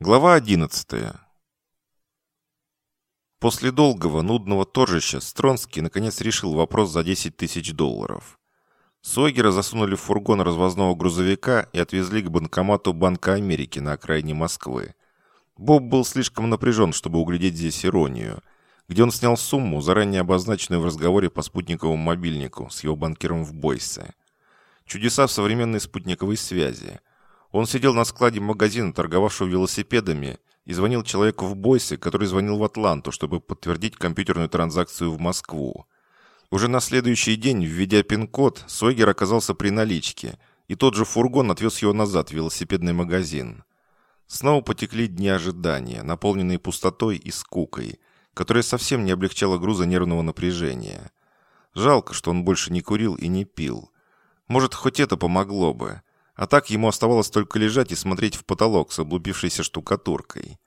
Глава 11. После долгого, нудного торжища Стронский наконец решил вопрос за 10 тысяч долларов. Сойгера засунули в фургон развозного грузовика и отвезли к банкомату Банка Америки на окраине Москвы. Боб был слишком напряжен, чтобы углядеть здесь иронию, где он снял сумму, заранее обозначенную в разговоре по спутниковому мобильнику с его банкиром в Бойсе. Чудеса в современной спутниковой связи – он сидел на складе магазина, торговавшего велосипедами, и звонил человеку в Бойсе, который звонил в Атланту, чтобы подтвердить компьютерную транзакцию в Москву. Уже на следующий день, введя пин-код, Сойгер оказался при наличке, и тот же фургон отвез его назад в велосипедный магазин. Снова потекли дни ожидания, наполненные пустотой и скукой, которая совсем не облегчала груза нервного напряжения. Жалко, что он больше не курил и не пил. Может, хоть это помогло бы. А так ему оставалось только лежать и смотреть в потолок с облупившейся штукатуркой.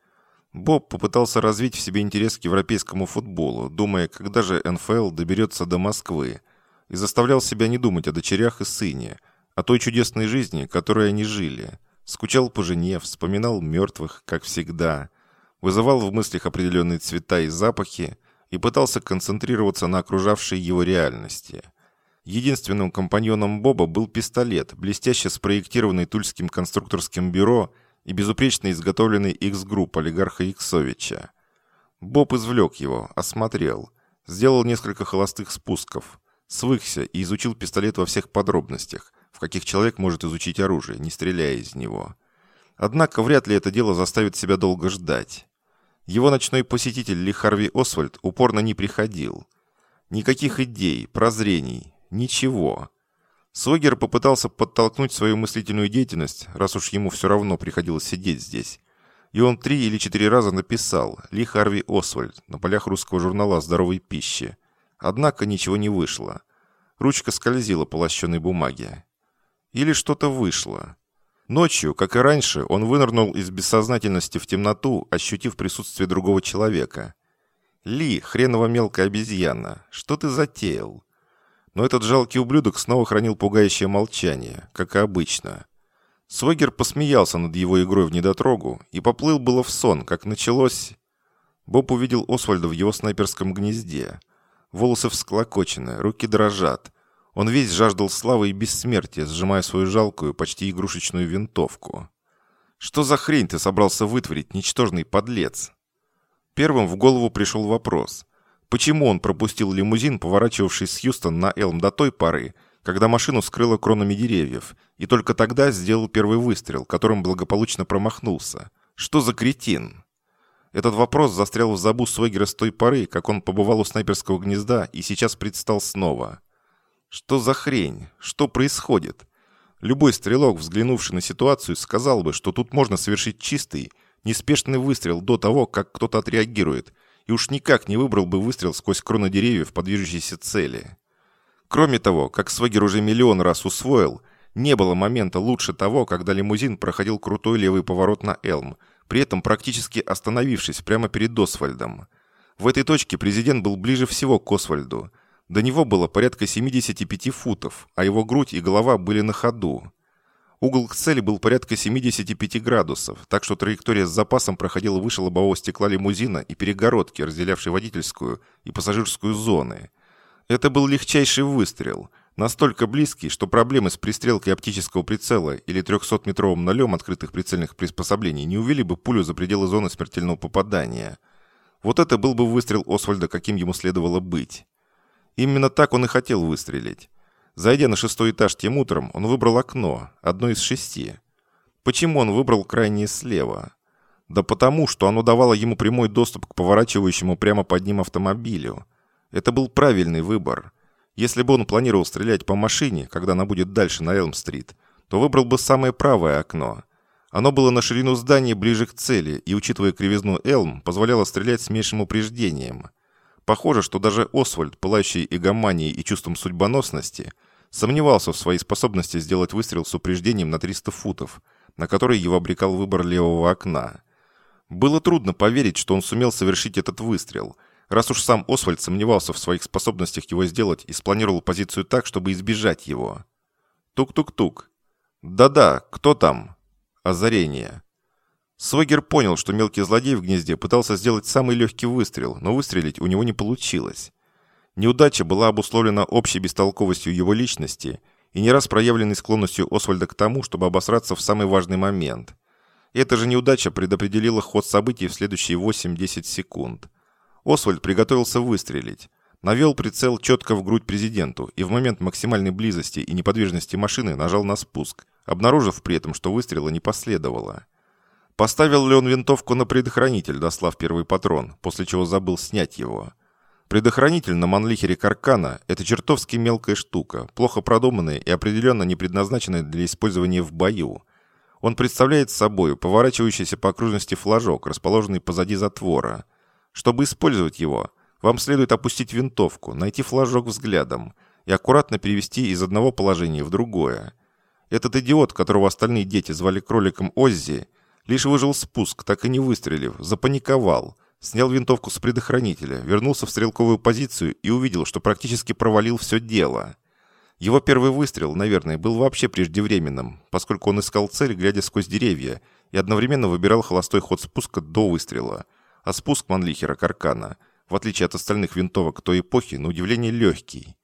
Боб попытался развить в себе интерес к европейскому футболу, думая, когда же НФЛ доберется до Москвы, и заставлял себя не думать о дочерях и сыне, о той чудесной жизни, которой они жили. Скучал по жене, вспоминал мертвых, как всегда, вызывал в мыслях определенные цвета и запахи и пытался концентрироваться на окружавшей его реальности – Единственным компаньоном Боба был пистолет, блестяще спроектированный Тульским конструкторским бюро и безупречно изготовленный X-групп олигарха Иксовича. Боб извлек его, осмотрел, сделал несколько холостых спусков, свыкся и изучил пистолет во всех подробностях, в каких человек может изучить оружие, не стреляя из него. Однако вряд ли это дело заставит себя долго ждать. Его ночной посетитель Ли Харви Освальд упорно не приходил. Никаких идей, прозрений, Ничего. Согер попытался подтолкнуть свою мыслительную деятельность, раз уж ему все равно приходилось сидеть здесь. И он три или четыре раза написал «Ли Харви Освальд» на полях русского журнала «Здоровой пищи». Однако ничего не вышло. Ручка скользила по лощеной бумаге. Или что-то вышло. Ночью, как и раньше, он вынырнул из бессознательности в темноту, ощутив присутствие другого человека. «Ли, хренова мелкая обезьяна, что ты затеял?» Но этот жалкий ублюдок снова хранил пугающее молчание, как и обычно. Свегер посмеялся над его игрой в недотрогу и поплыл было в сон, как началось... Боб увидел Освальда в его снайперском гнезде. Волосы всклокочены, руки дрожат. Он весь жаждал славы и бессмертия, сжимая свою жалкую, почти игрушечную винтовку. «Что за хрень ты собрался вытворить, ничтожный подлец?» Первым в голову пришел вопрос. Почему он пропустил лимузин, поворачивавший с Хьюстон на Элм до той поры, когда машину скрыло кронами деревьев, и только тогда сделал первый выстрел, которым благополучно промахнулся? Что за кретин? Этот вопрос застрял в забу Свегера с той поры, как он побывал у снайперского гнезда и сейчас предстал снова. Что за хрень? Что происходит? Любой стрелок, взглянувший на ситуацию, сказал бы, что тут можно совершить чистый, неспешный выстрел до того, как кто-то отреагирует, и уж никак не выбрал бы выстрел сквозь кроны деревьев по движущейся цели. Кроме того, как Свегер уже миллион раз усвоил, не было момента лучше того, когда лимузин проходил крутой левый поворот на Элм, при этом практически остановившись прямо перед Освальдом. В этой точке президент был ближе всего к Освальду. До него было порядка 75 футов, а его грудь и голова были на ходу. Угол к цели был порядка 75 градусов, так что траектория с запасом проходила выше лобового стекла лимузина и перегородки, разделявшей водительскую и пассажирскую зоны. Это был легчайший выстрел, настолько близкий, что проблемы с пристрелкой оптического прицела или 300-метровым нолем открытых прицельных приспособлений не увели бы пулю за пределы зоны смертельного попадания. Вот это был бы выстрел Освальда, каким ему следовало быть. Именно так он и хотел выстрелить. Зайдя на шестой этаж тем утром, он выбрал окно, одно из шести. Почему он выбрал крайнее слева? Да потому, что оно давало ему прямой доступ к поворачивающему прямо под ним автомобилю. Это был правильный выбор. Если бы он планировал стрелять по машине, когда она будет дальше на Элм-стрит, то выбрал бы самое правое окно. Оно было на ширину здания ближе к цели и, учитывая кривизну Элм, позволяло стрелять с меньшим упреждением – Похоже, что даже Освальд, пылающий эгоманией и чувством судьбоносности, сомневался в своей способности сделать выстрел с упреждением на 300 футов, на который его обрекал выбор левого окна. Было трудно поверить, что он сумел совершить этот выстрел, раз уж сам Освальд сомневался в своих способностях его сделать и спланировал позицию так, чтобы избежать его. Тук-тук-тук. «Да-да, кто там?» Озарение. Свогер понял, что мелкий злодей в гнезде пытался сделать самый легкий выстрел, но выстрелить у него не получилось. Неудача была обусловлена общей бестолковостью его личности и не раз проявленной склонностью Освальда к тому, чтобы обосраться в самый важный момент. Эта же неудача предопределила ход событий в следующие 8-10 секунд. Освальд приготовился выстрелить. Навел прицел четко в грудь президенту и в момент максимальной близости и неподвижности машины нажал на спуск, обнаружив при этом, что выстрела не последовало. Поставил ли он винтовку на предохранитель, дослав первый патрон, после чего забыл снять его? Предохранитель на манлихере Каркана – это чертовски мелкая штука, плохо продуманная и определенно не предназначенная для использования в бою. Он представляет собой поворачивающийся по окружности флажок, расположенный позади затвора. Чтобы использовать его, вам следует опустить винтовку, найти флажок взглядом и аккуратно перевести из одного положения в другое. Этот идиот, которого остальные дети звали кроликом Оззи – Лишь выжил спуск, так и не выстрелив, запаниковал, снял винтовку с предохранителя, вернулся в стрелковую позицию и увидел, что практически провалил все дело. Его первый выстрел, наверное, был вообще преждевременным, поскольку он искал цель, глядя сквозь деревья, и одновременно выбирал холостой ход спуска до выстрела. А спуск Манлихера Каркана, в отличие от остальных винтовок той эпохи, на удивление легкий.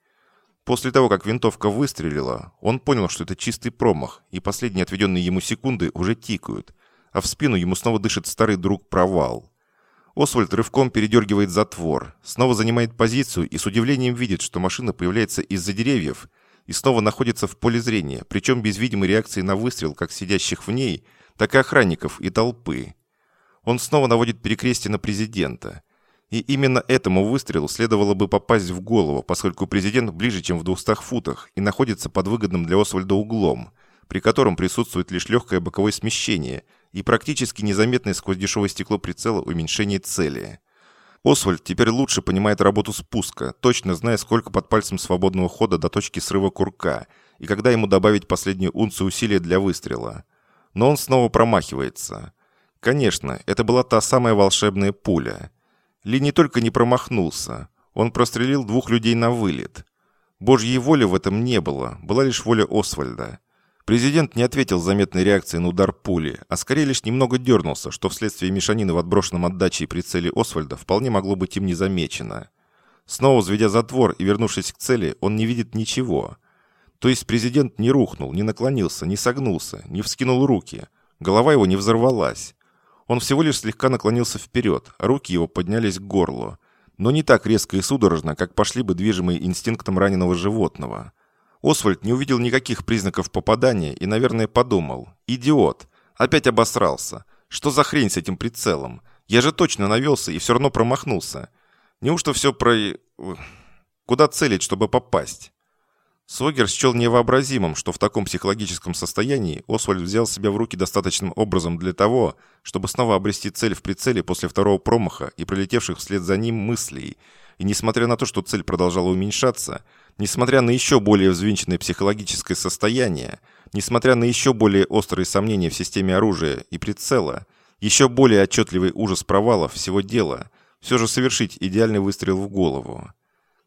После того, как винтовка выстрелила, он понял, что это чистый промах, и последние отведенные ему секунды уже тикают – а в спину ему снова дышит старый друг провал. Освальд рывком передергивает затвор, снова занимает позицию и с удивлением видит, что машина появляется из-за деревьев и снова находится в поле зрения, причем без видимой реакции на выстрел как сидящих в ней, так и охранников и толпы. Он снова наводит перекрестие на президента. И именно этому выстрелу следовало бы попасть в голову, поскольку президент ближе, чем в 200 футах, и находится под выгодным для Освальда углом, при котором присутствует лишь легкое боковое смещение – и практически незаметное сквозь дешевое стекло прицела уменьшение цели. Освальд теперь лучше понимает работу спуска, точно зная, сколько под пальцем свободного хода до точки срыва курка, и когда ему добавить последнюю унцию усилия для выстрела. Но он снова промахивается. Конечно, это была та самая волшебная пуля. Ли не только не промахнулся, он прострелил двух людей на вылет. Божьей воли в этом не было, была лишь воля Освальда. Президент не ответил заметной реакцией на удар пули, а скорее лишь немного дернулся, что вследствие мешанины в отброшенном отдаче и прицеле Освальда вполне могло быть им не замечено. Снова взведя затвор и вернувшись к цели, он не видит ничего. То есть президент не рухнул, не наклонился, не согнулся, не вскинул руки. Голова его не взорвалась. Он всего лишь слегка наклонился вперед, а руки его поднялись к горлу. Но не так резко и судорожно, как пошли бы движимые инстинктом раненого животного. Освальд не увидел никаких признаков попадания и, наверное, подумал. «Идиот! Опять обосрался! Что за хрень с этим прицелом? Я же точно навелся и все равно промахнулся. Неужто все про... Куда целить, чтобы попасть?» Согер счел невообразимым, что в таком психологическом состоянии Освальд взял себя в руки достаточным образом для того, чтобы снова обрести цель в прицеле после второго промаха и пролетевших вслед за ним мыслей. И несмотря на то, что цель продолжала уменьшаться, Несмотря на еще более взвинченное психологическое состояние, несмотря на еще более острые сомнения в системе оружия и прицела, еще более отчетливый ужас провалов всего дела, все же совершить идеальный выстрел в голову.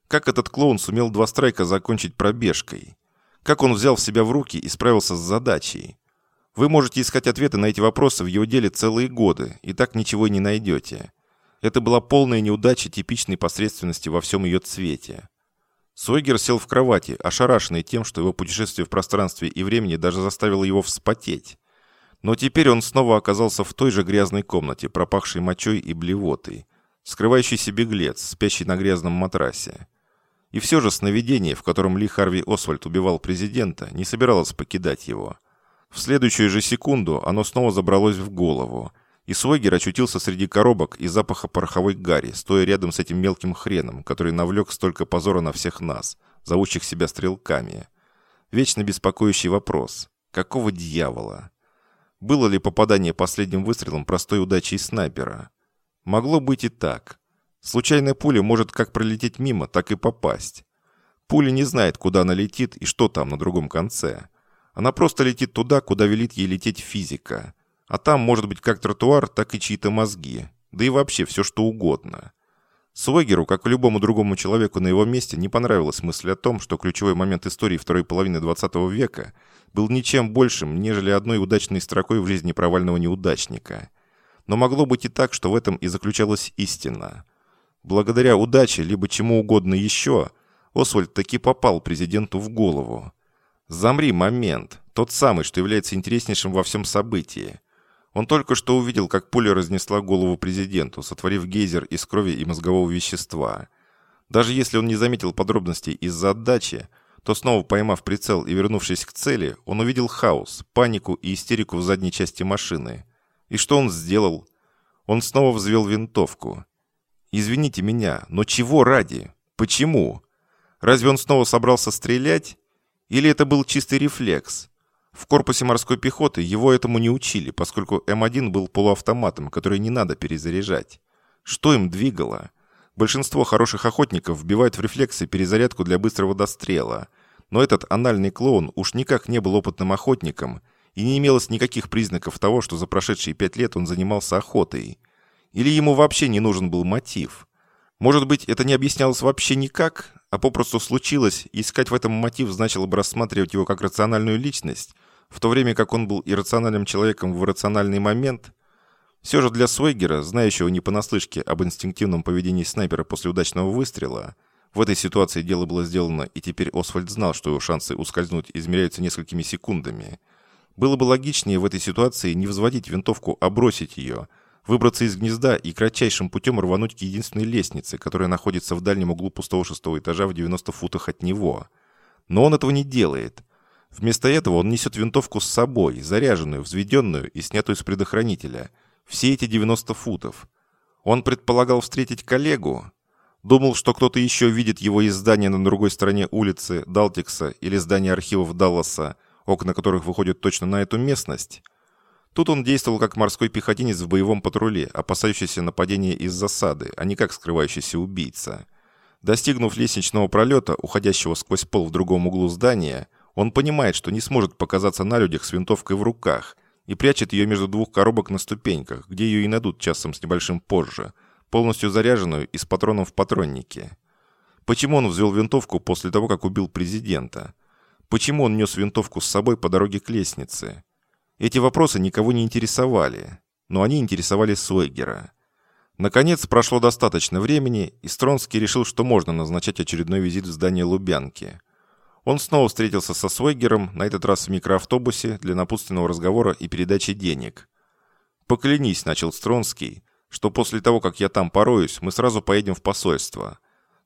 Как этот клоун сумел два страйка закончить пробежкой? Как он взял в себя в руки и справился с задачей? Вы можете искать ответы на эти вопросы в его деле целые годы, и так ничего не найдете. Это была полная неудача типичной посредственности во всем ее цвете. Сойгер сел в кровати, ошарашенный тем, что его путешествие в пространстве и времени даже заставило его вспотеть. Но теперь он снова оказался в той же грязной комнате, пропахшей мочой и блевотой. Скрывающийся беглец, спящий на грязном матрасе. И все же сновидение, в котором Ли Харви Освальд убивал президента, не собиралось покидать его. В следующую же секунду оно снова забралось в голову, и Свойгер очутился среди коробок и запаха пороховой гари, стоя рядом с этим мелким хреном, который навлек столько позора на всех нас, зовущих себя стрелками. Вечно беспокоящий вопрос. Какого дьявола? Было ли попадание последним выстрелом простой удачей снайпера? Могло быть и так. Случайная пуля может как пролететь мимо, так и попасть. Пуля не знает, куда она летит и что там на другом конце. Она просто летит туда, куда велит ей лететь физика. А там может быть как тротуар, так и чьи-то мозги. Да и вообще все что угодно. Свегеру, как и любому другому человеку на его месте, не понравилась мысль о том, что ключевой момент истории второй половины 20 века был ничем большим, нежели одной удачной строкой в жизни провального неудачника. Но могло быть и так, что в этом и заключалась истина. Благодаря удаче, либо чему угодно еще, Освальд таки попал президенту в голову. Замри момент, тот самый, что является интереснейшим во всем событии. Он только что увидел, как пуля разнесла голову президенту, сотворив гейзер из крови и мозгового вещества. Даже если он не заметил подробностей из-за отдачи, то снова поймав прицел и вернувшись к цели, он увидел хаос, панику и истерику в задней части машины. И что он сделал? Он снова взвел винтовку. «Извините меня, но чего ради? Почему? Разве он снова собрался стрелять? Или это был чистый рефлекс? В корпусе морской пехоты его этому не учили, поскольку М1 был полуавтоматом, который не надо перезаряжать. Что им двигало? Большинство хороших охотников вбивают в рефлексы перезарядку для быстрого дострела. Но этот анальный клоун уж никак не был опытным охотником, и не имелось никаких признаков того, что за прошедшие пять лет он занимался охотой. Или ему вообще не нужен был мотив. Может быть, это не объяснялось вообще никак, а попросту случилось, искать в этом мотив значило бы рассматривать его как рациональную личность, в то время как он был иррациональным человеком в иррациональный момент. Все же для Свейгера, знающего не понаслышке об инстинктивном поведении снайпера после удачного выстрела, в этой ситуации дело было сделано, и теперь Освальд знал, что его шансы ускользнуть измеряются несколькими секундами. Было бы логичнее в этой ситуации не взводить винтовку, а бросить ее – выбраться из гнезда и кратчайшим путем рвануть к единственной лестнице, которая находится в дальнем углу пустого шестого этажа в 90 футах от него. Но он этого не делает. Вместо этого он несет винтовку с собой, заряженную, взведенную и снятую с предохранителя. Все эти 90 футов. Он предполагал встретить коллегу. Думал, что кто-то еще видит его из здания на другой стороне улицы Далтикса или здания архивов Далласа, окна которых выходят точно на эту местность. Тут он действовал как морской пехотинец в боевом патруле, опасающийся нападения из засады, а не как скрывающийся убийца. Достигнув лестничного пролета, уходящего сквозь пол в другом углу здания, он понимает, что не сможет показаться на людях с винтовкой в руках и прячет ее между двух коробок на ступеньках, где ее и найдут часом с небольшим позже, полностью заряженную и с патроном в патроннике. Почему он взвел винтовку после того, как убил президента? Почему он нес винтовку с собой по дороге к лестнице? Эти вопросы никого не интересовали, но они интересовали Суэггера. Наконец, прошло достаточно времени, и Стронский решил, что можно назначать очередной визит в здание Лубянки. Он снова встретился со Суэггером, на этот раз в микроавтобусе, для напутственного разговора и передачи денег. «Поклянись», — начал Стронский, «что после того, как я там пороюсь, мы сразу поедем в посольство.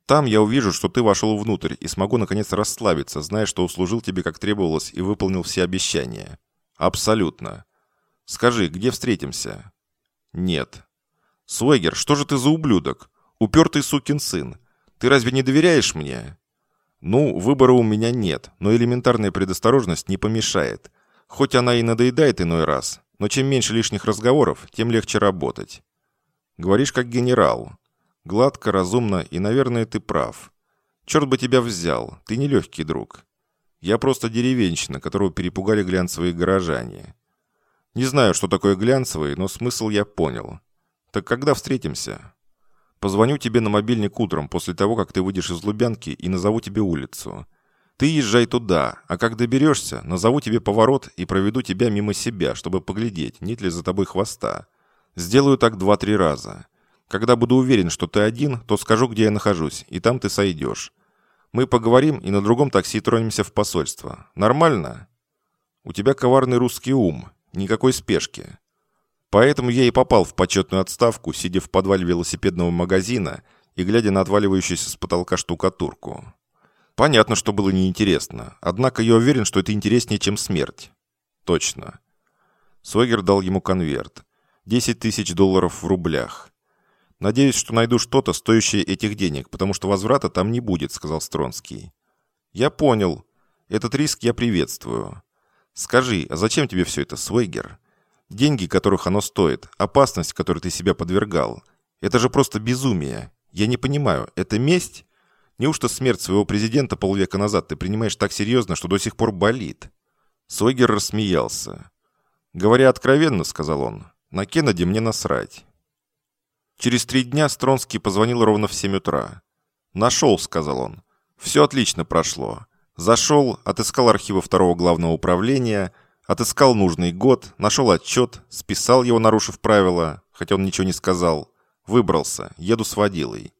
Там я увижу, что ты вошел внутрь и смогу наконец расслабиться, зная, что услужил тебе как требовалось и выполнил все обещания». «Абсолютно. Скажи, где встретимся?» «Нет». «Суэгер, что же ты за ублюдок? Упертый сукин сын. Ты разве не доверяешь мне?» «Ну, выбора у меня нет, но элементарная предосторожность не помешает. Хоть она и надоедает иной раз, но чем меньше лишних разговоров, тем легче работать». «Говоришь как генерал. Гладко, разумно и, наверное, ты прав. Черт бы тебя взял, ты не легкий друг. Я просто деревенщина, которого перепугали глянцевые горожане. Не знаю, что такое глянцевые, но смысл я понял. Так когда встретимся? Позвоню тебе на мобильник утром после того, как ты выйдешь из Лубянки и назову тебе улицу. Ты езжай туда, а как доберешься, назову тебе поворот и проведу тебя мимо себя, чтобы поглядеть, нет ли за тобой хвоста. Сделаю так два-три раза. Когда буду уверен, что ты один, то скажу, где я нахожусь, и там ты сойдешь. Мы поговорим и на другом такси тронемся в посольство. Нормально? У тебя коварный русский ум. Никакой спешки. Поэтому я и попал в почетную отставку, сидя в подвале велосипедного магазина и глядя на отваливающуюся с потолка штукатурку. Понятно, что было неинтересно. Однако я уверен, что это интереснее, чем смерть. Точно. Сойгер дал ему конверт. 10 тысяч долларов в рублях. «Надеюсь, что найду что-то, стоящее этих денег, потому что возврата там не будет», — сказал Стронский. «Я понял. Этот риск я приветствую. Скажи, а зачем тебе все это, Свейгер? Деньги, которых оно стоит, опасность, которой ты себя подвергал. Это же просто безумие. Я не понимаю, это месть? Неужто смерть своего президента полвека назад ты принимаешь так серьезно, что до сих пор болит?» Свейгер рассмеялся. «Говоря откровенно», — сказал он, — «на Кеннеди мне насрать. Через три дня Стронский позвонил ровно в 7 утра. «Нашел», — сказал он. «Все отлично прошло. Зашел, отыскал архивы второго главного управления, отыскал нужный год, нашел отчет, списал его, нарушив правила. хотя он ничего не сказал. «Выбрался. Еду с водилой».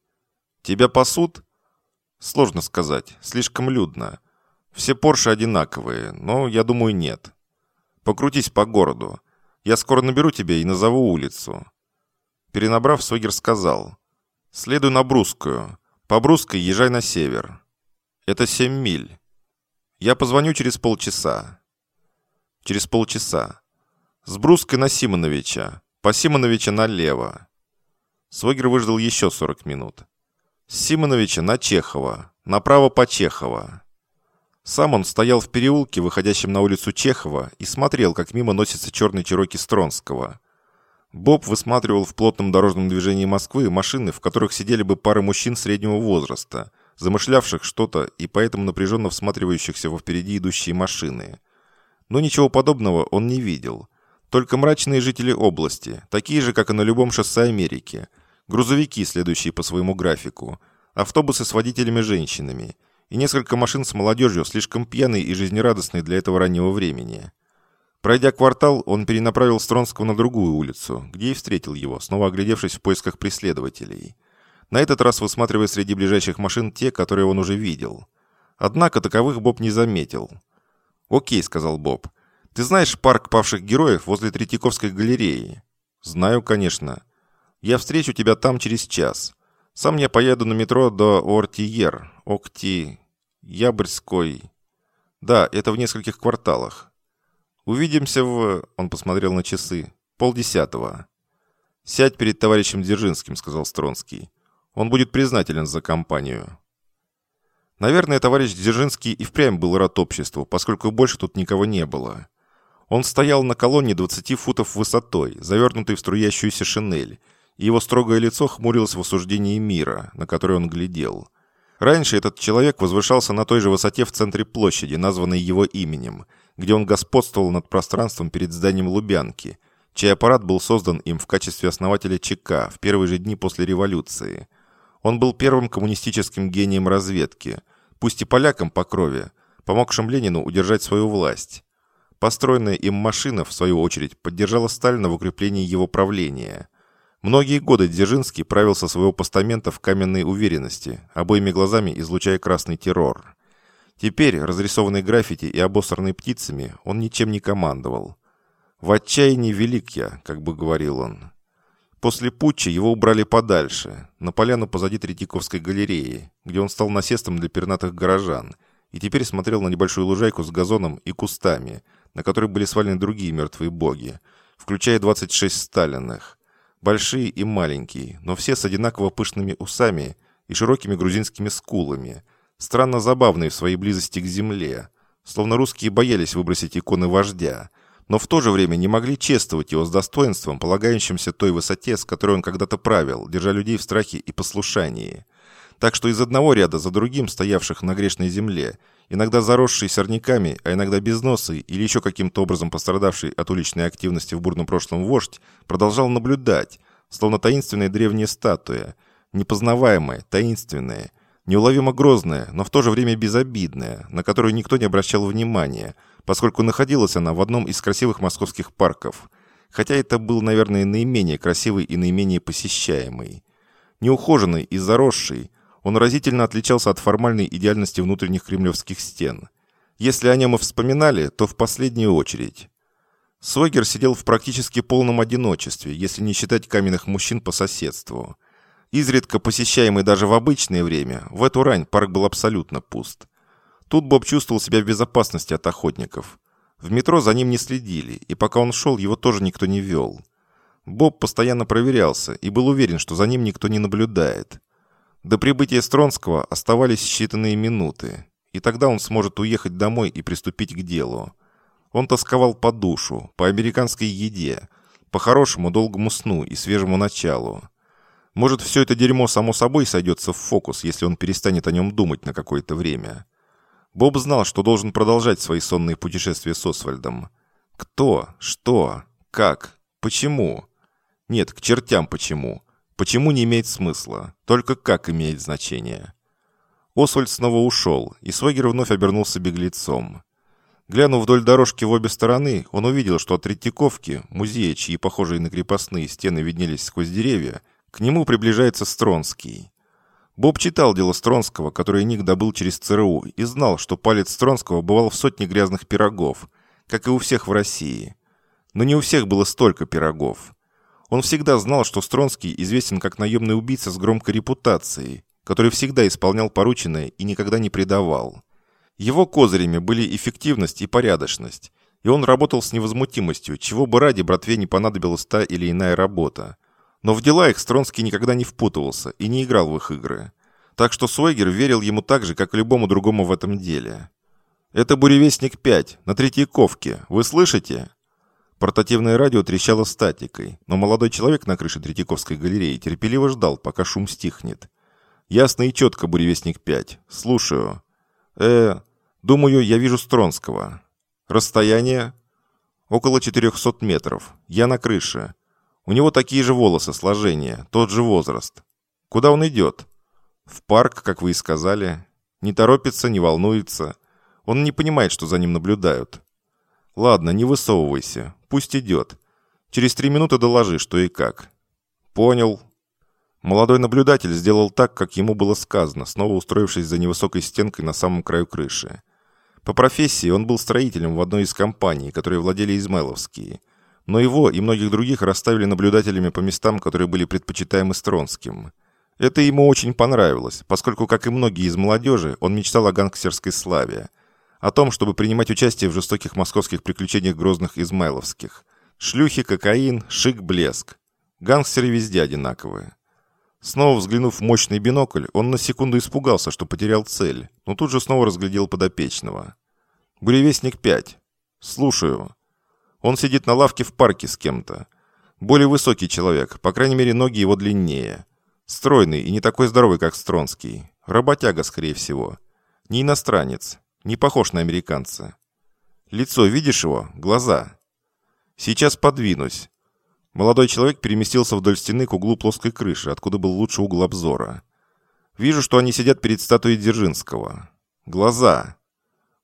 «Тебя пасут?» «Сложно сказать. Слишком людно. Все Порше одинаковые, но, я думаю, нет. Покрутись по городу. Я скоро наберу тебя и назову улицу». Перенабрав, Свегер сказал. «Следуй на Брусскую. По Брусской езжай на север. Это семь миль. Я позвоню через полчаса». «Через полчаса. С Бруской на Симоновича. По Симоновича налево». Свегер выждал еще 40 минут. С Симоновича на Чехова. Направо по Чехова. Сам он стоял в переулке, выходящем на улицу Чехова, и смотрел, как мимо носится черный чероки Стронского. Боб высматривал в плотном дорожном движении Москвы машины, в которых сидели бы пары мужчин среднего возраста, замышлявших что-то и поэтому напряженно всматривающихся во впереди идущие машины. Но ничего подобного он не видел. Только мрачные жители области, такие же, как и на любом шоссе Америки. Грузовики, следующие по своему графику. Автобусы с водителями-женщинами. И несколько машин с молодежью, слишком пьяной и жизнерадостной для этого раннего времени. Пройдя квартал, он перенаправил Стронского на другую улицу, где и встретил его, снова оглядевшись в поисках преследователей. На этот раз высматривая среди ближайших машин те, которые он уже видел. Однако таковых Боб не заметил. «Окей», — сказал Боб. «Ты знаешь парк павших героев возле Третьяковской галереи?» «Знаю, конечно. Я встречу тебя там через час. Сам я поеду на метро до Ортиер, Окти... Ябрьской...» «Да, это в нескольких кварталах. Увидимся в...» Он посмотрел на часы. «Полдесятого». «Сядь перед товарищем Дзержинским», — сказал Стронский. «Он будет признателен за компанию». Наверное, товарищ Дзержинский и впрямь был рад обществу, поскольку больше тут никого не было. Он стоял на колонне 20 футов высотой, завернутый в струящуюся шинель, и его строгое лицо хмурилось в осуждении мира, на который он глядел. Раньше этот человек возвышался на той же высоте в центре площади, названной его именем, где он господствовал над пространством перед зданием Лубянки, чей аппарат был создан им в качестве основателя ЧК в первые же дни после революции. Он был первым коммунистическим гением разведки, пусть и поляком по крови, помогшим Ленину удержать свою власть. Построенная им машина, в свою очередь, поддержала Сталина в укреплении его правления. Многие годы Дзержинский правил со своего постамента в каменной уверенности, обоими глазами излучая красный террор. Теперь, разрисованный граффити и обосранный птицами, он ничем не командовал. «В отчаянии велик я», как бы говорил он. После путча его убрали подальше, на поляну позади Третьяковской галереи, где он стал насестом для пернатых горожан, и теперь смотрел на небольшую лужайку с газоном и кустами, на которой были свалены другие мертвые боги, включая 26 сталинных. Большие и маленькие, но все с одинаково пышными усами и широкими грузинскими скулами – странно забавные в своей близости к земле, словно русские боялись выбросить иконы вождя, но в то же время не могли чествовать его с достоинством, полагающимся той высоте, с которой он когда-то правил, держа людей в страхе и послушании. Так что из одного ряда за другим, стоявших на грешной земле, иногда заросший сорняками, а иногда без носа или еще каким-то образом пострадавший от уличной активности в бурном прошлом вождь, продолжал наблюдать, словно таинственная древняя статуя, непознаваемая, таинственная, неуловимо грозная, но в то же время безобидная, на которую никто не обращал внимания, поскольку находилась она в одном из красивых московских парков, хотя это был, наверное, наименее красивый и наименее посещаемый. Неухоженный и заросший, он разительно отличался от формальной идеальности внутренних кремлевских стен. Если о нем и вспоминали, то в последнюю очередь. Сойгер сидел в практически полном одиночестве, если не считать каменных мужчин по соседству – Изредка посещаемый даже в обычное время, в эту рань парк был абсолютно пуст. Тут Боб чувствовал себя в безопасности от охотников. В метро за ним не следили, и пока он шел, его тоже никто не вел. Боб постоянно проверялся и был уверен, что за ним никто не наблюдает. До прибытия Стронского оставались считанные минуты, и тогда он сможет уехать домой и приступить к делу. Он тосковал по душу, по американской еде, по хорошему долгому сну и свежему началу. Может, все это дерьмо само собой сойдется в фокус, если он перестанет о нем думать на какое-то время. Боб знал, что должен продолжать свои сонные путешествия с Освальдом. Кто? Что? Как? Почему? Нет, к чертям почему. Почему не имеет смысла. Только как имеет значение. Освальд снова ушел, и Свегер вновь обернулся беглецом. Глянув вдоль дорожки в обе стороны, он увидел, что от Третьяковки, музея, чьи похожие на крепостные стены виднелись сквозь деревья, к нему приближается Стронский. Боб читал дело Стронского, которое Ник добыл через ЦРУ, и знал, что палец Стронского бывал в сотне грязных пирогов, как и у всех в России. Но не у всех было столько пирогов. Он всегда знал, что Стронский известен как наемный убийца с громкой репутацией, который всегда исполнял порученное и никогда не предавал. Его козырями были эффективность и порядочность, и он работал с невозмутимостью, чего бы ради братве не понадобилась та или иная работа. Но в дела их Стронский никогда не впутывался и не играл в их игры. Так что Суэгер верил ему так же, как и любому другому в этом деле. «Это «Буревестник-5» на Третьяковке. Вы слышите?» Портативное радио трещало статикой, но молодой человек на крыше Третьяковской галереи терпеливо ждал, пока шум стихнет. «Ясно и четко, Буревестник-5. Слушаю». «Э, думаю, я вижу Стронского. Расстояние?» «Около 400 метров. Я на крыше. У него такие же волосы, сложение, тот же возраст. Куда он идет?» «В парк, как вы и сказали. Не торопится, не волнуется. Он не понимает, что за ним наблюдают». «Ладно, не высовывайся. Пусть идет. Через три минуты доложи, что и как». «Понял», Молодой наблюдатель сделал так, как ему было сказано, снова устроившись за невысокой стенкой на самом краю крыши. По профессии он был строителем в одной из компаний, которые владели Измайловские. Но его и многих других расставили наблюдателями по местам, которые были предпочитаемы Стронским. Это ему очень понравилось, поскольку, как и многие из молодежи, он мечтал о гангстерской славе. О том, чтобы принимать участие в жестоких московских приключениях грозных Измайловских. Шлюхи, кокаин, шик, блеск. Гангстеры везде одинаковые. Снова взглянув в мощный бинокль, он на секунду испугался, что потерял цель, но тут же снова разглядел подопечного. «Буревестник 5. Слушаю. Он сидит на лавке в парке с кем-то. Более высокий человек, по крайней мере, ноги его длиннее. Стройный и не такой здоровый, как Стронский. Работяга, скорее всего. Не иностранец. Не похож на американца. Лицо, видишь его? Глаза. Сейчас подвинусь. Молодой человек переместился вдоль стены к углу плоской крыши, откуда был лучший угол обзора. Вижу, что они сидят перед статуей Дзержинского. Глаза.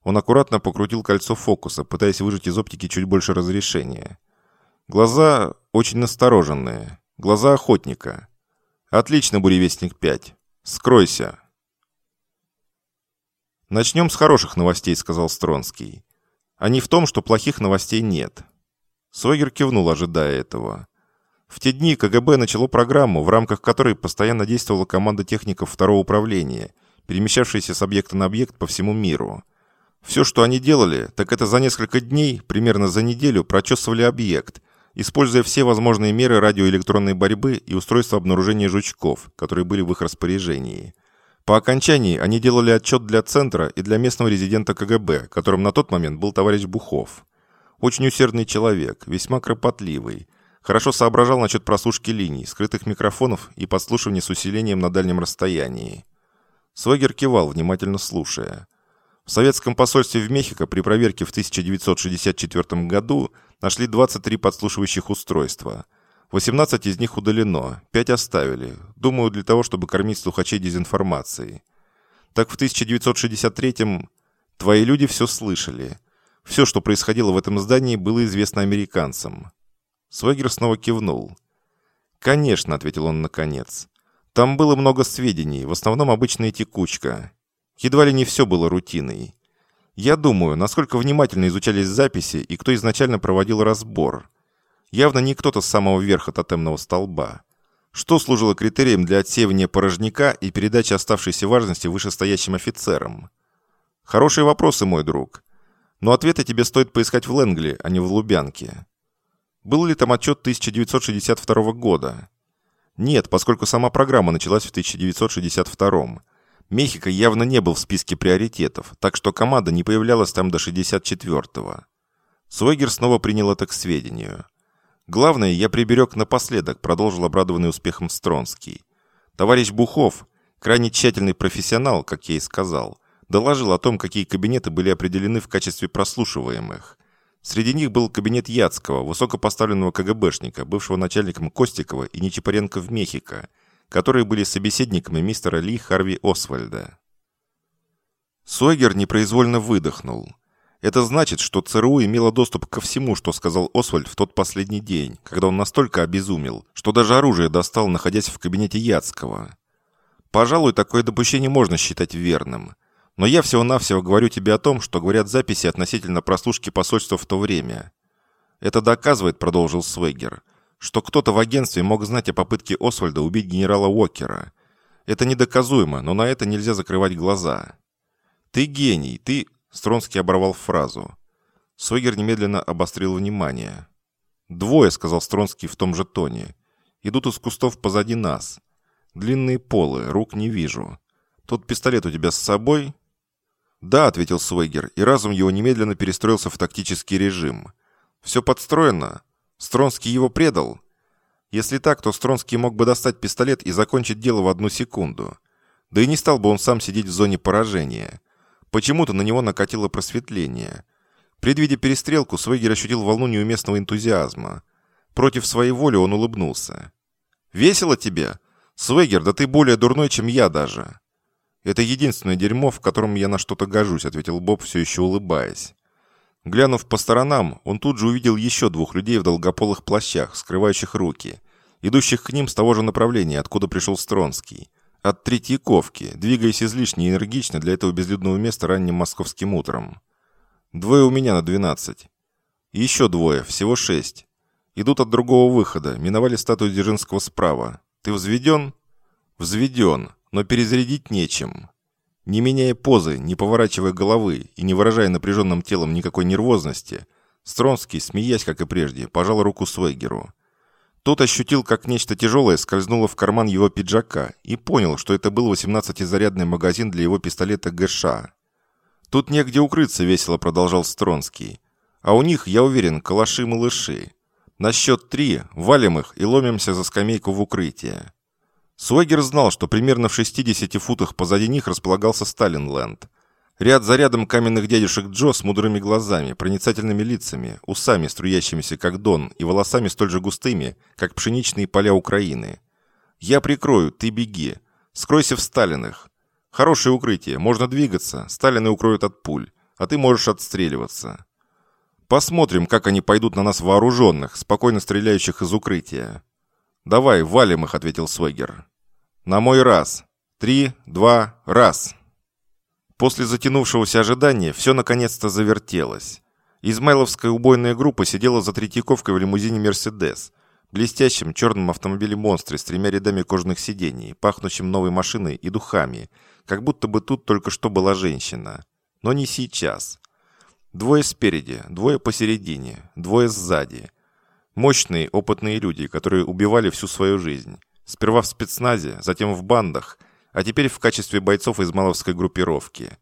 Он аккуратно покрутил кольцо фокуса, пытаясь выжать из оптики чуть больше разрешения. Глаза очень настороженные. Глаза охотника. Отлично, буревестник 5. Скройся. Начнем с хороших новостей, сказал Стронский. А не в том, что плохих новостей нет. Сойгер кивнул, ожидая этого. В те дни КГБ начало программу, в рамках которой постоянно действовала команда техников второго управления, перемещавшаяся с объекта на объект по всему миру. Все, что они делали, так это за несколько дней, примерно за неделю, прочесывали объект, используя все возможные меры радиоэлектронной борьбы и устройства обнаружения жучков, которые были в их распоряжении. По окончании они делали отчет для Центра и для местного резидента КГБ, которым на тот момент был товарищ Бухов. Очень усердный человек, весьма кропотливый. Хорошо соображал насчет прослушки линий, скрытых микрофонов и подслушивания с усилением на дальнем расстоянии. Свегер кивал, внимательно слушая. В советском посольстве в Мехико при проверке в 1964 году нашли 23 подслушивающих устройства. 18 из них удалено, 5 оставили, думаю, для того, чтобы кормить слухачей дезинформацией. Так в 1963-м твои люди все слышали – все, что происходило в этом здании, было известно американцам. Свегер снова кивнул. «Конечно», — ответил он наконец. «Там было много сведений, в основном обычная текучка. Едва ли не все было рутиной. Я думаю, насколько внимательно изучались записи и кто изначально проводил разбор. Явно не кто-то с самого верха тотемного столба. Что служило критерием для отсеивания порожняка и передачи оставшейся важности вышестоящим офицерам? Хорошие вопросы, мой друг. Но ответы тебе стоит поискать в Лэнгли, а не в Лубянке. Был ли там отчет 1962 года? Нет, поскольку сама программа началась в 1962. Мехико явно не был в списке приоритетов, так что команда не появлялась там до 64-го. Свойгер снова принял это к сведению. «Главное, я приберег напоследок», — продолжил обрадованный успехом Стронский. «Товарищ Бухов, крайне тщательный профессионал, как я и сказал, доложил о том, какие кабинеты были определены в качестве прослушиваемых. Среди них был кабинет Яцкого, высокопоставленного КГБшника, бывшего начальником Костикова и Нечипаренко в Мехико, которые были собеседниками мистера Ли Харви Освальда. Сойгер непроизвольно выдохнул. Это значит, что ЦРУ имело доступ ко всему, что сказал Освальд в тот последний день, когда он настолько обезумел, что даже оружие достал, находясь в кабинете Яцкого. Пожалуй, такое допущение можно считать верным. Но я всего-навсего говорю тебе о том, что говорят записи относительно прослушки посольства в то время. Это доказывает, продолжил Свегер, что кто-то в агентстве мог знать о попытке Освальда убить генерала Уокера. Это недоказуемо, но на это нельзя закрывать глаза. Ты гений, ты... Стронский оборвал фразу. Сойгер немедленно обострил внимание. «Двое», — сказал Стронский в том же тоне. «Идут из кустов позади нас. Длинные полы, рук не вижу. Тот пистолет у тебя с собой?» «Да», — ответил Свегер, и разум его немедленно перестроился в тактический режим. «Все подстроено. Стронский его предал?» Если так, то Стронский мог бы достать пистолет и закончить дело в одну секунду. Да и не стал бы он сам сидеть в зоне поражения. Почему-то на него накатило просветление. Предвидя перестрелку, Свегер ощутил волну неуместного энтузиазма. Против своей воли он улыбнулся. «Весело тебе? Свегер, да ты более дурной, чем я даже!» «Это единственное дерьмо, в котором я на что-то гожусь», — ответил Боб, все еще улыбаясь. Глянув по сторонам, он тут же увидел еще двух людей в долгополых плащах, скрывающих руки, идущих к ним с того же направления, откуда пришел Стронский — от Третьяковки, двигаясь излишне энергично для этого безлюдного места ранним московским утром. Двое у меня на 12. еще двое, всего шесть. Идут от другого выхода, миновали статую Дзержинского справа. Ты взведен? Взведен, но перезарядить нечем. Не меняя позы, не поворачивая головы и не выражая напряженным телом никакой нервозности, Стронский, смеясь, как и прежде, пожал руку Свейгеру. Тот ощутил, как нечто тяжелое скользнуло в карман его пиджака и понял, что это был 18-зарядный магазин для его пистолета ГШ. «Тут негде укрыться», — весело продолжал Стронский. «А у них, я уверен, калаши-малыши. На счет три валим их и ломимся за скамейку в укрытие». Суэгер знал, что примерно в 60 футах позади них располагался Сталинленд — Ряд за рядом каменных дядюшек Джо с мудрыми глазами, проницательными лицами, усами, струящимися как дон, и волосами столь же густыми, как пшеничные поля Украины. «Я прикрою, ты беги. Скройся в Сталинах. Хорошее укрытие, можно двигаться, Сталины укроют от пуль, а ты можешь отстреливаться. Посмотрим, как они пойдут на нас вооруженных, спокойно стреляющих из укрытия». «Давай, валим их», — ответил Свегер. «На мой раз. Три, два, раз». После затянувшегося ожидания все наконец-то завертелось. Измайловская убойная группа сидела за Третьяковкой в лимузине «Мерседес», блестящем черном автомобиле-монстре с тремя рядами кожаных сидений, пахнущим новой машиной и духами, как будто бы тут только что была женщина. Но не сейчас. Двое спереди, двое посередине, двое сзади. Мощные, опытные люди, которые убивали всю свою жизнь. Сперва в спецназе, затем в бандах – а теперь в качестве бойцов из маловской группировки.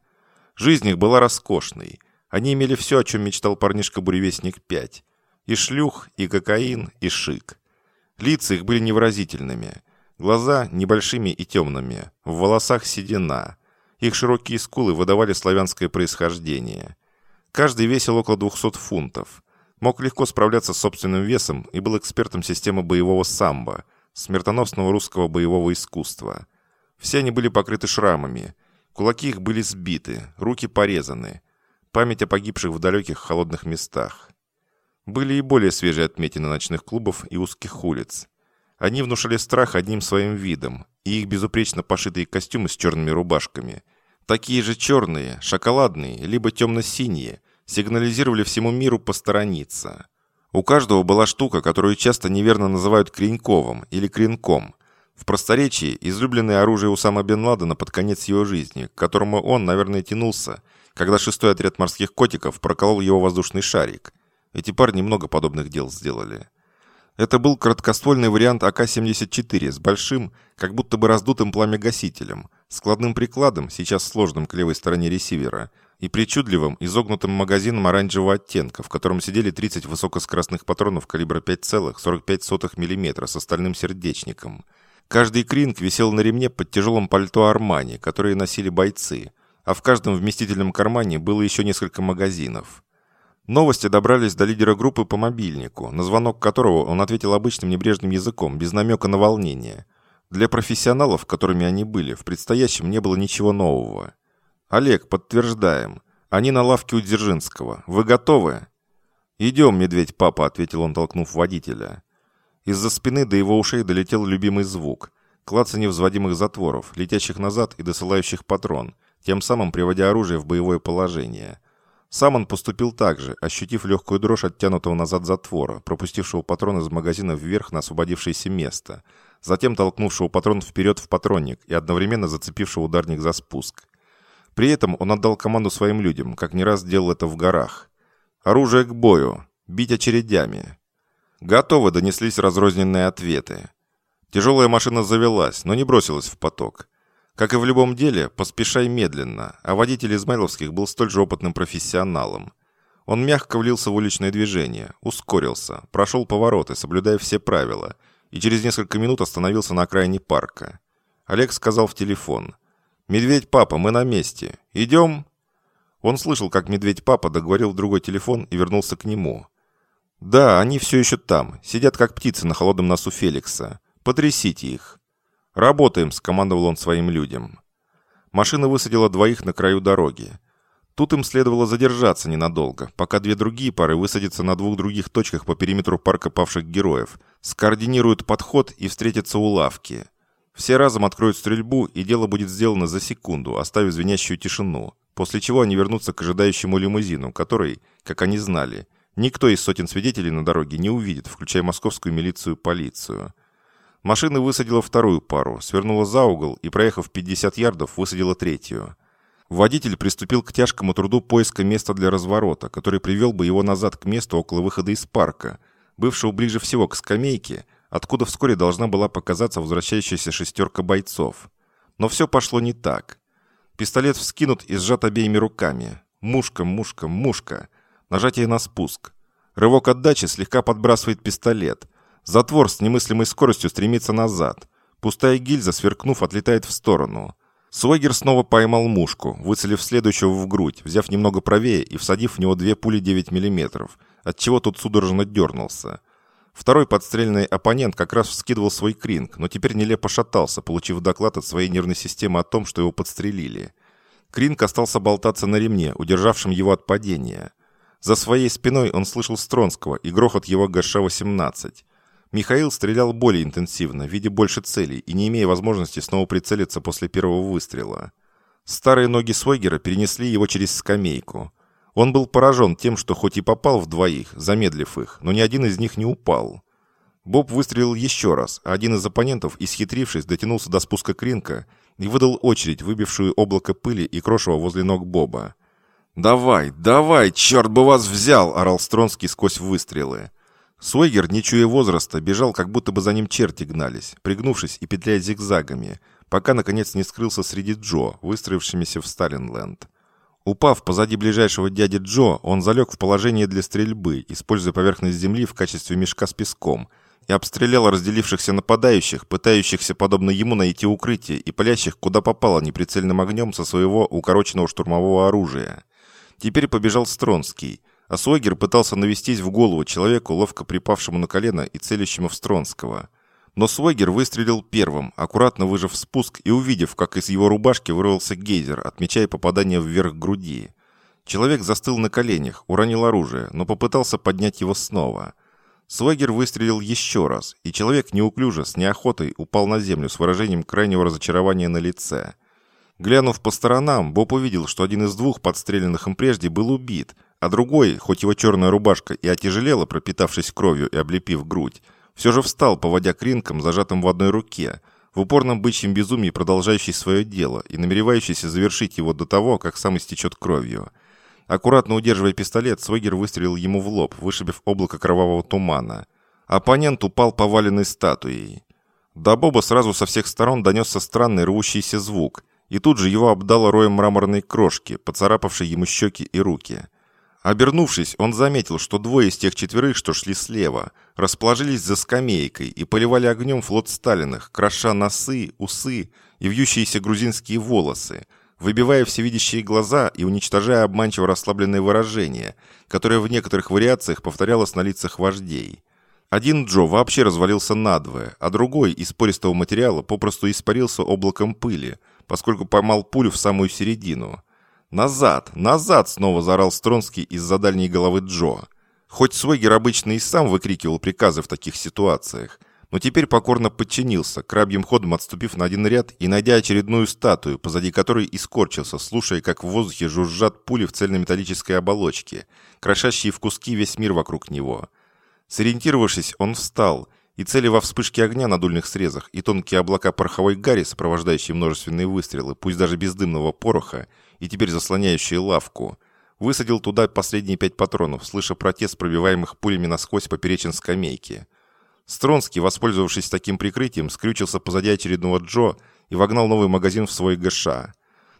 Жизнь их была роскошной. Они имели все, о чем мечтал парнишка-буревестник-5. И шлюх, и кокаин, и шик. Лица их были невыразительными. Глаза небольшими и темными. В волосах седина. Их широкие скулы выдавали славянское происхождение. Каждый весил около 200 фунтов. Мог легко справляться с собственным весом и был экспертом системы боевого самбо, смертоносного русского боевого искусства – все они были покрыты шрамами. Кулаки их были сбиты, руки порезаны. Память о погибших в далеких холодных местах. Были и более свежие отметины ночных клубов и узких улиц. Они внушали страх одним своим видом, и их безупречно пошитые костюмы с черными рубашками. Такие же черные, шоколадные, либо темно-синие, сигнализировали всему миру посторониться. У каждого была штука, которую часто неверно называют креньковым или кренком – в просторечии излюбленное оружие Усама бен Ладена под конец его жизни, к которому он, наверное, тянулся, когда шестой отряд морских котиков проколол его воздушный шарик. Эти парни много подобных дел сделали. Это был краткоствольный вариант АК-74 с большим, как будто бы раздутым пламя-гасителем, складным прикладом, сейчас сложным к левой стороне ресивера, и причудливым изогнутым магазином оранжевого оттенка, в котором сидели 30 высокоскоростных патронов калибра 5,45 мм с остальным сердечником – Каждый кринг висел на ремне под тяжелым пальто Армани, которые носили бойцы, а в каждом вместительном кармане было еще несколько магазинов. Новости добрались до лидера группы по мобильнику, на звонок которого он ответил обычным небрежным языком, без намека на волнение. Для профессионалов, которыми они были, в предстоящем не было ничего нового. «Олег, подтверждаем. Они на лавке у Дзержинского. Вы готовы?» «Идем, медведь папа», — ответил он, толкнув водителя. Из-за спины до его ушей долетел любимый звук — клацанье взводимых затворов, летящих назад и досылающих патрон, тем самым приводя оружие в боевое положение. Сам он поступил так же, ощутив легкую дрожь оттянутого назад затвора, пропустившего патрон из магазина вверх на освободившееся место, затем толкнувшего патрон вперед в патронник и одновременно зацепившего ударник за спуск. При этом он отдал команду своим людям, как не раз делал это в горах. «Оружие к бою! Бить очередями!» «Готовы!» — донеслись разрозненные ответы. Тяжелая машина завелась, но не бросилась в поток. Как и в любом деле, поспешай медленно, а водитель Измайловских был столь же опытным профессионалом. Он мягко влился в уличное движение, ускорился, прошел повороты, соблюдая все правила, и через несколько минут остановился на окраине парка. Олег сказал в телефон. «Медведь папа, мы на месте. Идем?» Он слышал, как медведь папа договорил в другой телефон и вернулся к нему. «Да, они все еще там, сидят как птицы на холодном носу Феликса. Потрясите их». «Работаем», — скомандовал он своим людям. Машина высадила двоих на краю дороги. Тут им следовало задержаться ненадолго, пока две другие пары высадятся на двух других точках по периметру парка павших героев, скоординируют подход и встретятся у лавки. Все разом откроют стрельбу, и дело будет сделано за секунду, оставив звенящую тишину, после чего они вернутся к ожидающему лимузину, который, как они знали, никто из сотен свидетелей на дороге не увидит, включая московскую милицию и полицию. Машина высадила вторую пару, свернула за угол и, проехав 50 ярдов, высадила третью. Водитель приступил к тяжкому труду поиска места для разворота, который привел бы его назад к месту около выхода из парка, бывшего ближе всего к скамейке, откуда вскоре должна была показаться возвращающаяся шестерка бойцов. Но все пошло не так. Пистолет вскинут и сжат обеими руками. Мушка, мушка, мушка. Нажатие на спуск. Рывок отдачи слегка подбрасывает пистолет – Затвор с немыслимой скоростью стремится назад. Пустая гильза, сверкнув, отлетает в сторону. Свегер снова поймал мушку, выцелив следующего в грудь, взяв немного правее и всадив в него две пули 9 мм, отчего тот судорожно дернулся. Второй подстрельный оппонент как раз вскидывал свой кринг, но теперь нелепо шатался, получив доклад от своей нервной системы о том, что его подстрелили. Кринг остался болтаться на ремне, удержавшем его от падения. За своей спиной он слышал Стронского и грохот его ГШ-18. Михаил стрелял более интенсивно, видя больше целей и не имея возможности снова прицелиться после первого выстрела. Старые ноги Свойгера перенесли его через скамейку. Он был поражен тем, что хоть и попал в двоих, замедлив их, но ни один из них не упал. Боб выстрелил еще раз, а один из оппонентов, исхитрившись, дотянулся до спуска кринка и выдал очередь, выбившую облако пыли и крошева возле ног Боба. «Давай, давай, черт бы вас взял!» – орал Стронский сквозь выстрелы. Сойгер, не чуя возраста, бежал, как будто бы за ним черти гнались, пригнувшись и петляя зигзагами, пока, наконец, не скрылся среди Джо, выстроившимися в Сталинленд. Упав позади ближайшего дяди Джо, он залег в положение для стрельбы, используя поверхность земли в качестве мешка с песком, и обстрелял разделившихся нападающих, пытающихся, подобно ему, найти укрытие и палящих, куда попало неприцельным огнем со своего укороченного штурмового оружия. Теперь побежал Стронский – а Сойгер пытался навестись в голову человеку, ловко припавшему на колено и целящему в Стронского. Но Свойгер выстрелил первым, аккуратно выжав спуск и увидев, как из его рубашки вырвался гейзер, отмечая попадание вверх груди. Человек застыл на коленях, уронил оружие, но попытался поднять его снова. Свегер выстрелил еще раз, и человек неуклюже, с неохотой, упал на землю с выражением крайнего разочарования на лице. Глянув по сторонам, Боб увидел, что один из двух подстреленных им прежде был убит – а другой, хоть его черная рубашка и отяжелела, пропитавшись кровью и облепив грудь, все же встал, поводя кринком, зажатым в одной руке, в упорном бычьем безумии продолжающий свое дело и намеревающийся завершить его до того, как сам истечет кровью. Аккуратно удерживая пистолет, Свегер выстрелил ему в лоб, вышибив облако кровавого тумана. Оппонент упал поваленной статуей. До Боба сразу со всех сторон донесся странный рвущийся звук, и тут же его обдало роем мраморной крошки, поцарапавшей ему щеки и руки – Обернувшись, он заметил, что двое из тех четверых, что шли слева, расположились за скамейкой и поливали огнем флот Сталиных, кроша носы, усы и вьющиеся грузинские волосы, выбивая всевидящие глаза и уничтожая обманчиво расслабленное выражение, которое в некоторых вариациях повторялось на лицах вождей. Один Джо вообще развалился надвое, а другой из пористого материала попросту испарился облаком пыли, поскольку поймал пулю в самую середину – «Назад! Назад!» — снова заорал Стронский из-за дальней головы Джо. Хоть Свегер обычно и сам выкрикивал приказы в таких ситуациях, но теперь покорно подчинился, крабьим ходом отступив на один ряд и найдя очередную статую, позади которой искорчился, слушая, как в воздухе жужжат пули в цельнометаллической оболочке, крошащие в куски весь мир вокруг него. Сориентировавшись, он встал, и цели во вспышке огня на дульных срезах и тонкие облака пороховой гари, сопровождающие множественные выстрелы, пусть даже без дымного пороха, и теперь заслоняющие лавку, высадил туда последние пять патронов, слыша протест пробиваемых пулями насквозь поперечен скамейки – Стронский, воспользовавшись таким прикрытием, скрючился позади очередного Джо и вогнал новый магазин в свой ГШ.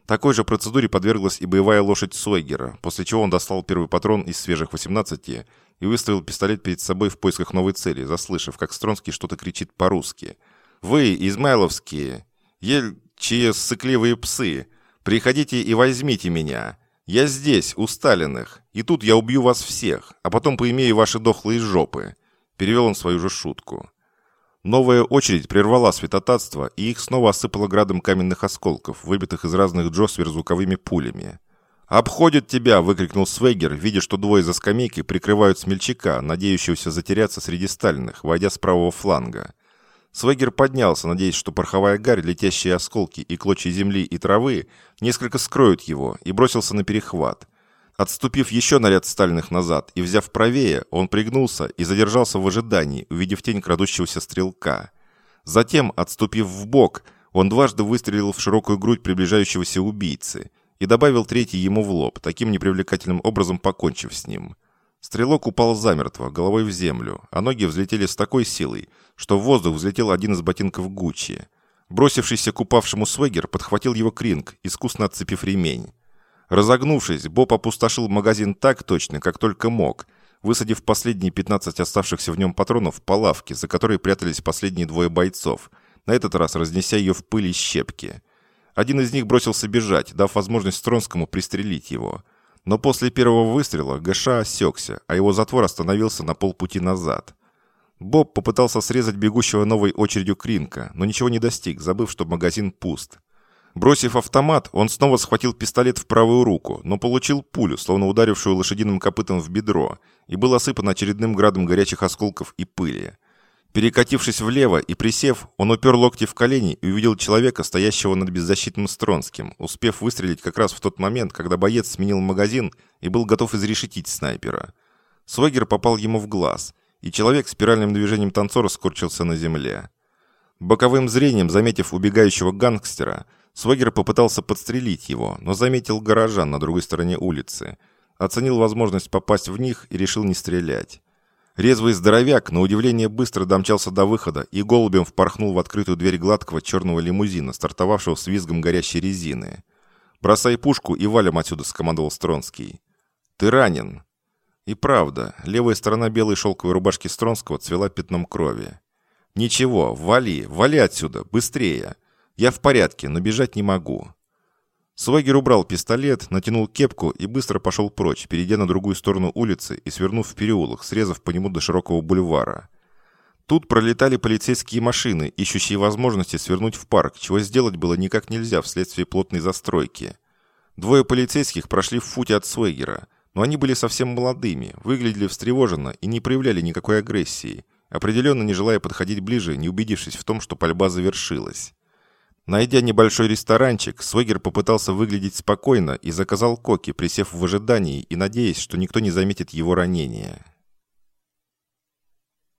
Такой же процедуре подверглась и боевая лошадь Сойгера, после чего он достал первый патрон из свежих 18 и выставил пистолет перед собой в поисках новой цели, заслышав, как Стронский что-то кричит по-русски. «Вы, измайловские, ельчие сыкливые псы, приходите и возьмите меня. Я здесь, у Сталиных, и тут я убью вас всех, а потом поимею ваши дохлые жопы. Перевел он свою же шутку. Новая очередь прервала святотатство, и их снова осыпало градом каменных осколков, выбитых из разных джо сверхзвуковыми пулями. «Обходит тебя!» – выкрикнул Свегер, видя, что двое за скамейкой прикрывают смельчака, надеющегося затеряться среди стальных, войдя с правого фланга. Свегер поднялся, надеясь, что пороховая гарь, летящие осколки и клочья земли и травы несколько скроют его, и бросился на перехват. Отступив еще на ряд стальных назад и взяв правее, он пригнулся и задержался в ожидании, увидев тень крадущегося стрелка. Затем, отступив в бок, он дважды выстрелил в широкую грудь приближающегося убийцы и добавил третий ему в лоб, таким непривлекательным образом покончив с ним. Стрелок упал замертво, головой в землю, а ноги взлетели с такой силой, что в воздух взлетел один из ботинков Гуччи. Бросившийся к упавшему Свегер подхватил его кринг, искусно отцепив ремень. Разогнувшись, Боб опустошил магазин так точно, как только мог, высадив последние 15 оставшихся в нем патронов по лавке, за которой прятались последние двое бойцов, на этот раз разнеся ее в пыль и щепки. Один из них бросился бежать, дав возможность Стронскому пристрелить его. Но после первого выстрела Гэша осекся, а его затвор остановился на полпути назад. Боб попытался срезать бегущего новой очередью Кринка, но ничего не достиг, забыв, что магазин пуст. Бросив автомат, он снова схватил пистолет в правую руку, но получил пулю, словно ударившую лошадиным копытом в бедро, и был осыпан очередным градом горячих осколков и пыли. Перекатившись влево и присев, он упер локти в колени и увидел человека, стоящего над беззащитным Стронским, успев выстрелить как раз в тот момент, когда боец сменил магазин и был готов изрешетить снайпера. Свегер попал ему в глаз, и человек спиральным движением танцора скорчился на земле. Боковым зрением, заметив убегающего гангстера, Свагер попытался подстрелить его, но заметил горожан на другой стороне улицы, оценил возможность попасть в них и решил не стрелять. Резвый здоровяк, на удивление, быстро домчался до выхода и голубем впорхнул в открытую дверь гладкого черного лимузина, стартовавшего с визгом горящей резины. «Бросай пушку и валим отсюда», — скомандовал Стронский. «Ты ранен». И правда, левая сторона белой шелковой рубашки Стронского цвела пятном крови. «Ничего, вали, вали отсюда, быстрее!» Я в порядке, но бежать не могу». Свагер убрал пистолет, натянул кепку и быстро пошел прочь, перейдя на другую сторону улицы и свернув в переулок, срезав по нему до широкого бульвара. Тут пролетали полицейские машины, ищущие возможности свернуть в парк, чего сделать было никак нельзя вследствие плотной застройки. Двое полицейских прошли в футе от Свегера, но они были совсем молодыми, выглядели встревоженно и не проявляли никакой агрессии, определенно не желая подходить ближе, не убедившись в том, что пальба завершилась. Найдя небольшой ресторанчик, Свегер попытался выглядеть спокойно и заказал коки, присев в ожидании и надеясь, что никто не заметит его ранения.